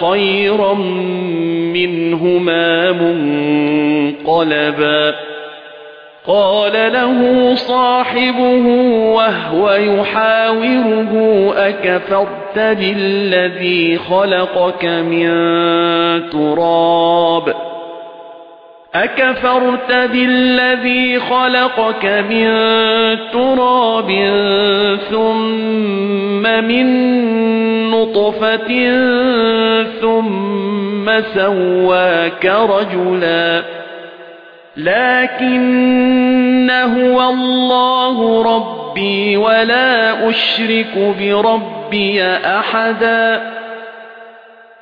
خيرا منهما منقلبا قال له صاحبه وهو يحاوره أكفرت بالذي خلقك من تراب أكفرت بالذي خلقك من تراب ثم من نطفة ثم سواك رجلا لكن هو الله ربي ولا أشرك بربي أحدا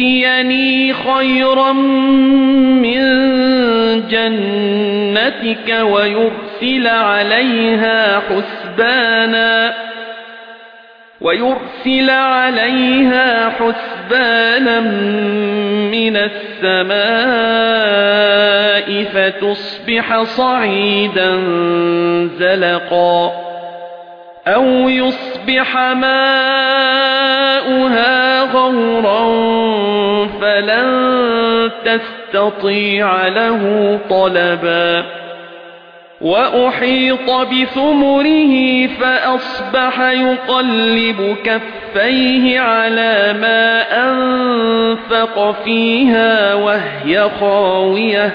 يؤتيني خيرا من جنتك ويرسل عليها حسبانا ويرسل عليها حسبانا من السماء فتصبح صعيدا زلقا أو يصبح ماؤها غورا فلن تستطيع له طلبا وأحيط بثمره فأصبح يقلب كفيه على ما أنفق فيها وهي خاوية